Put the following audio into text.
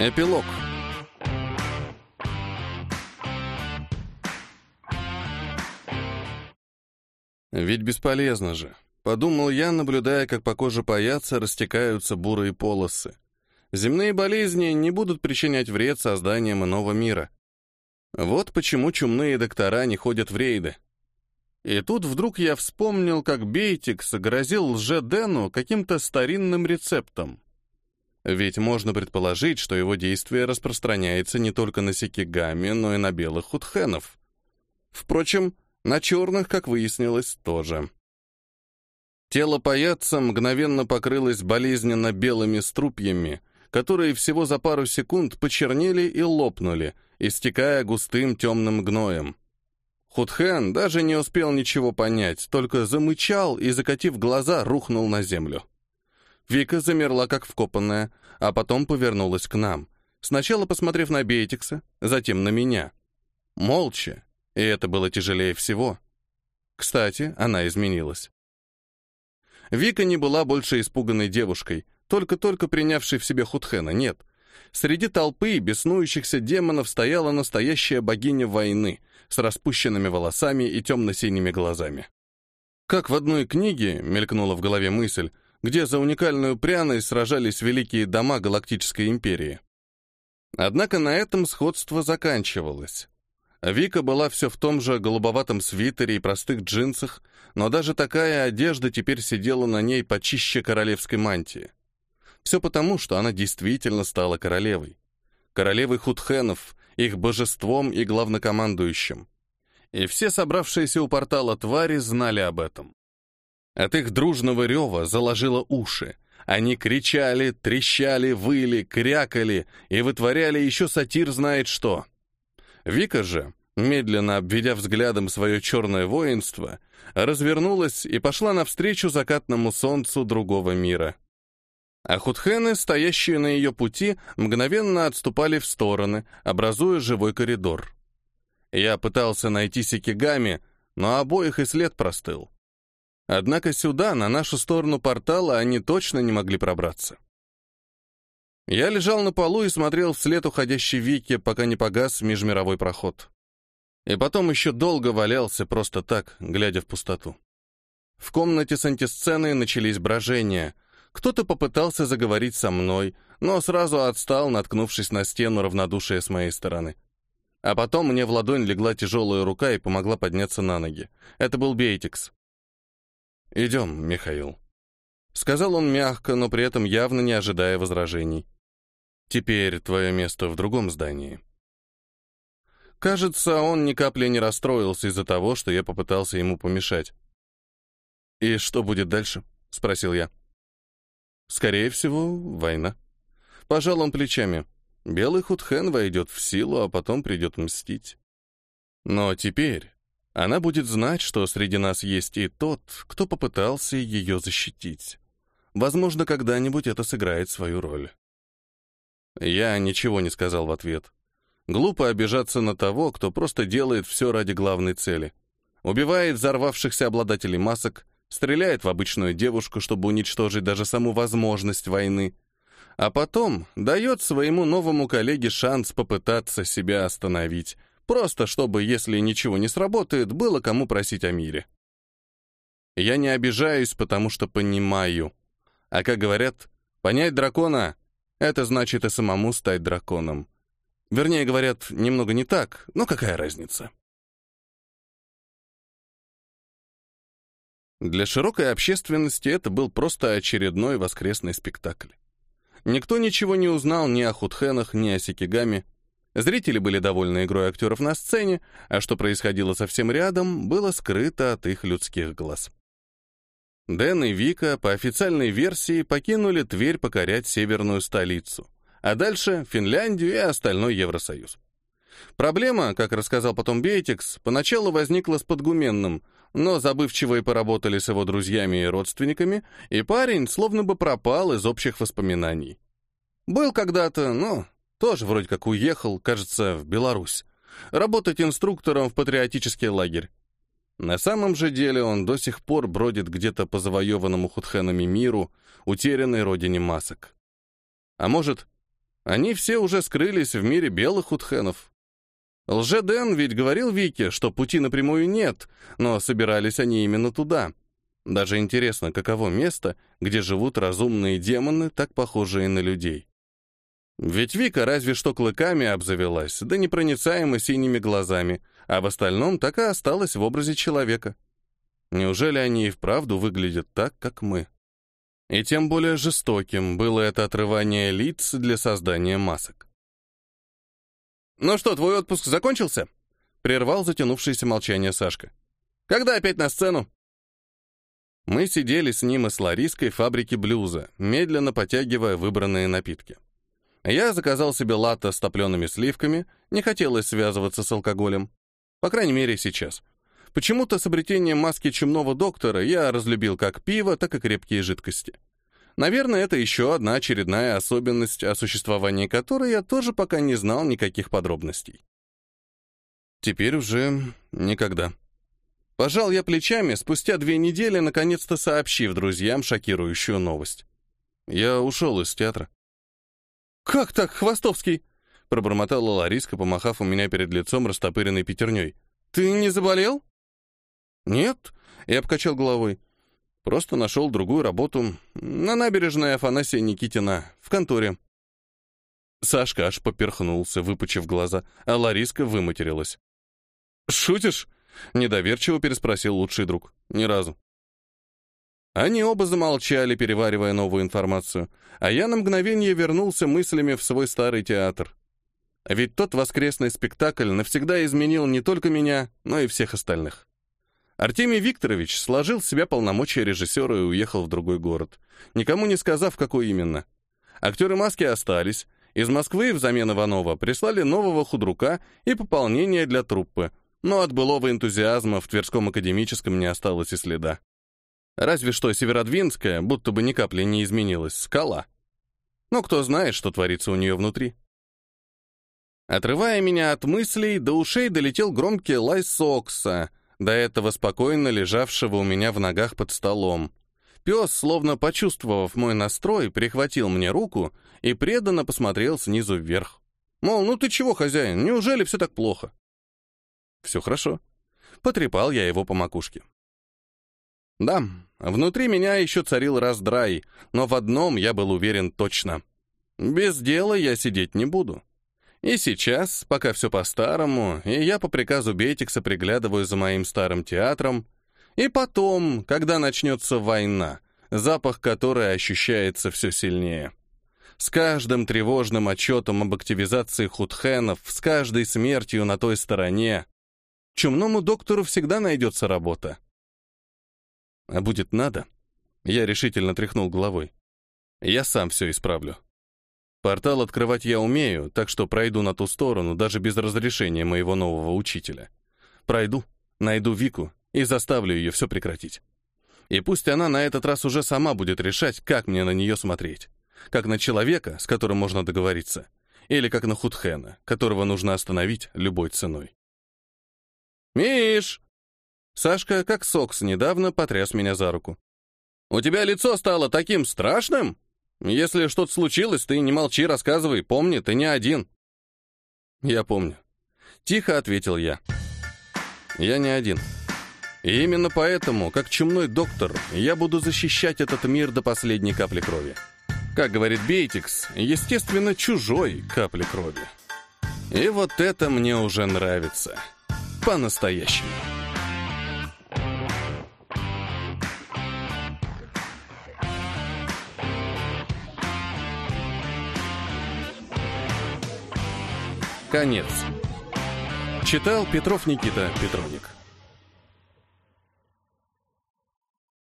Эпилог. Ведь бесполезно же. Подумал я, наблюдая, как по коже паяца растекаются бурые полосы. Земные болезни не будут причинять вред созданиям иного мира. Вот почему чумные доктора не ходят в рейды. И тут вдруг я вспомнил, как Бейтикс грозил лже-Дэну каким-то старинным рецептом. Ведь можно предположить, что его действие распространяется не только на сикигами, но и на белых худхенов. Впрочем, на черных, как выяснилось, тоже. Тело паяца мгновенно покрылось болезненно белыми струпьями, которые всего за пару секунд почернели и лопнули, истекая густым темным гноем. Худхен даже не успел ничего понять, только замычал и, закатив глаза, рухнул на землю. Вика замерла как вкопанная, а потом повернулась к нам, сначала посмотрев на Бейтикса, затем на меня. Молча, и это было тяжелее всего. Кстати, она изменилась. Вика не была больше испуганной девушкой, только-только принявшей в себе Худхена, нет. Среди толпы беснующихся демонов стояла настоящая богиня войны с распущенными волосами и темно-синими глазами. Как в одной книге, мелькнула в голове мысль, где за уникальную пряность сражались великие дома Галактической империи. Однако на этом сходство заканчивалось. Вика была все в том же голубоватом свитере и простых джинсах, но даже такая одежда теперь сидела на ней почище королевской мантии. Все потому, что она действительно стала королевой. Королевой худхенов, их божеством и главнокомандующим. И все собравшиеся у портала твари знали об этом. От их дружного рева заложило уши. Они кричали, трещали, выли, крякали и вытворяли еще сатир знает что. Вика же, медленно обведя взглядом свое черное воинство, развернулась и пошла навстречу закатному солнцу другого мира. А худхены, стоящие на ее пути, мгновенно отступали в стороны, образуя живой коридор. Я пытался найти Сикигами, но обоих и след простыл. Однако сюда, на нашу сторону портала, они точно не могли пробраться. Я лежал на полу и смотрел вслед уходящей Вике, пока не погас межмировой проход. И потом еще долго валялся просто так, глядя в пустоту. В комнате с антисценой начались брожения. Кто-то попытался заговорить со мной, но сразу отстал, наткнувшись на стену равнодушия с моей стороны. А потом мне в ладонь легла тяжелая рука и помогла подняться на ноги. Это был Бейтикс. «Идем, Михаил», — сказал он мягко, но при этом явно не ожидая возражений. «Теперь твое место в другом здании». Кажется, он ни капли не расстроился из-за того, что я попытался ему помешать. «И что будет дальше?» — спросил я. «Скорее всего, война». Пожал он плечами. Белый Худхен войдет в силу, а потом придет мстить. Но теперь она будет знать, что среди нас есть и тот, кто попытался ее защитить. Возможно, когда-нибудь это сыграет свою роль. Я ничего не сказал в ответ. Глупо обижаться на того, кто просто делает все ради главной цели. Убивает взорвавшихся обладателей масок, стреляет в обычную девушку, чтобы уничтожить даже саму возможность войны, а потом дает своему новому коллеге шанс попытаться себя остановить, Просто чтобы, если ничего не сработает, было кому просить о мире. Я не обижаюсь, потому что понимаю. А как говорят, понять дракона — это значит и самому стать драконом. Вернее, говорят, немного не так, но какая разница? Для широкой общественности это был просто очередной воскресный спектакль. Никто ничего не узнал ни о худхенах, ни о сикигаме, Зрители были довольны игрой актеров на сцене, а что происходило совсем рядом, было скрыто от их людских глаз. Дэн и Вика по официальной версии покинули Тверь покорять северную столицу, а дальше Финляндию и остальной Евросоюз. Проблема, как рассказал потом Бейтикс, поначалу возникла с Подгуменным, но забывчивые поработали с его друзьями и родственниками, и парень словно бы пропал из общих воспоминаний. Был когда-то, но тоже вроде как уехал, кажется, в Беларусь. Работать инструктором в патриотический лагерь. На самом же деле он до сих пор бродит где-то по завоеванному худхенами миру, утерянной родине масок. А может, Они все уже скрылись в мире белых худхенов. Лже-Дэн ведь говорил Вике, что пути напрямую нет, но собирались они именно туда. Даже интересно, каково место, где живут разумные демоны, так похожие на людей. Ведь Вика разве что клыками обзавелась, да непроницаемо синими глазами, а в остальном так и осталась в образе человека. Неужели они и вправду выглядят так, как мы? И тем более жестоким было это отрывание лиц для создания масок. «Ну что, твой отпуск закончился?» — прервал затянувшееся молчание Сашка. «Когда опять на сцену?» Мы сидели с ним и с Лариской в фабрике блюза, медленно потягивая выбранные напитки. Я заказал себе латте с топлеными сливками, не хотелось связываться с алкоголем. По крайней мере, сейчас. Почему-то с обретением маски чумного доктора я разлюбил как пиво, так и крепкие жидкости. Наверное, это еще одна очередная особенность, о существовании которой я тоже пока не знал никаких подробностей. Теперь уже никогда. Пожал я плечами, спустя две недели, наконец-то сообщив друзьям шокирующую новость. Я ушел из театра. «Как так, Хвостовский?» — пробормотала Лариска, помахав у меня перед лицом растопыренной пятерней. «Ты не заболел?» «Нет», — я покачал головой. «Просто нашел другую работу на набережной Афанасия Никитина, в конторе». Сашка аж поперхнулся, выпучив глаза, а Лариска выматерилась. «Шутишь?» — недоверчиво переспросил лучший друг. «Ни разу». Они оба замолчали, переваривая новую информацию, а я на мгновение вернулся мыслями в свой старый театр. Ведь тот воскресный спектакль навсегда изменил не только меня, но и всех остальных. Артемий Викторович сложил в себя полномочия режиссера и уехал в другой город, никому не сказав, какой именно. Актеры маски остались, из Москвы взамен Иванова прислали нового худрука и пополнение для труппы, но от былого энтузиазма в Тверском академическом не осталось и следа. Разве что Северодвинская, будто бы ни капли не изменилась, скала. Но кто знает, что творится у нее внутри. Отрывая меня от мыслей, до ушей долетел громкий лай Сокса, до этого спокойно лежавшего у меня в ногах под столом. Пес, словно почувствовав мой настрой, прихватил мне руку и преданно посмотрел снизу вверх. Мол, ну ты чего, хозяин, неужели все так плохо? Все хорошо. Потрепал я его по макушке. Да, внутри меня еще царил раздрай, но в одном я был уверен точно. Без дела я сидеть не буду. И сейчас, пока все по-старому, и я по приказу Бетикса приглядываю за моим старым театром, и потом, когда начнется война, запах которой ощущается все сильнее. С каждым тревожным отчетом об активизации худхенов, с каждой смертью на той стороне, чумному доктору всегда найдется работа. А будет надо, я решительно тряхнул головой. Я сам все исправлю. Портал открывать я умею, так что пройду на ту сторону даже без разрешения моего нового учителя. Пройду, найду Вику и заставлю ее все прекратить. И пусть она на этот раз уже сама будет решать, как мне на нее смотреть. Как на человека, с которым можно договориться, или как на Худхена, которого нужно остановить любой ценой. «Миш!» Сашка, как Сокс, недавно потряс меня за руку. «У тебя лицо стало таким страшным? Если что-то случилось, ты не молчи, рассказывай, помни, ты не один». «Я помню». Тихо ответил я. «Я не один. И именно поэтому, как чумной доктор, я буду защищать этот мир до последней капли крови. Как говорит Бейтикс, естественно, чужой капли крови. И вот это мне уже нравится. По-настоящему». Конец. Читал Петров Никита Петроник.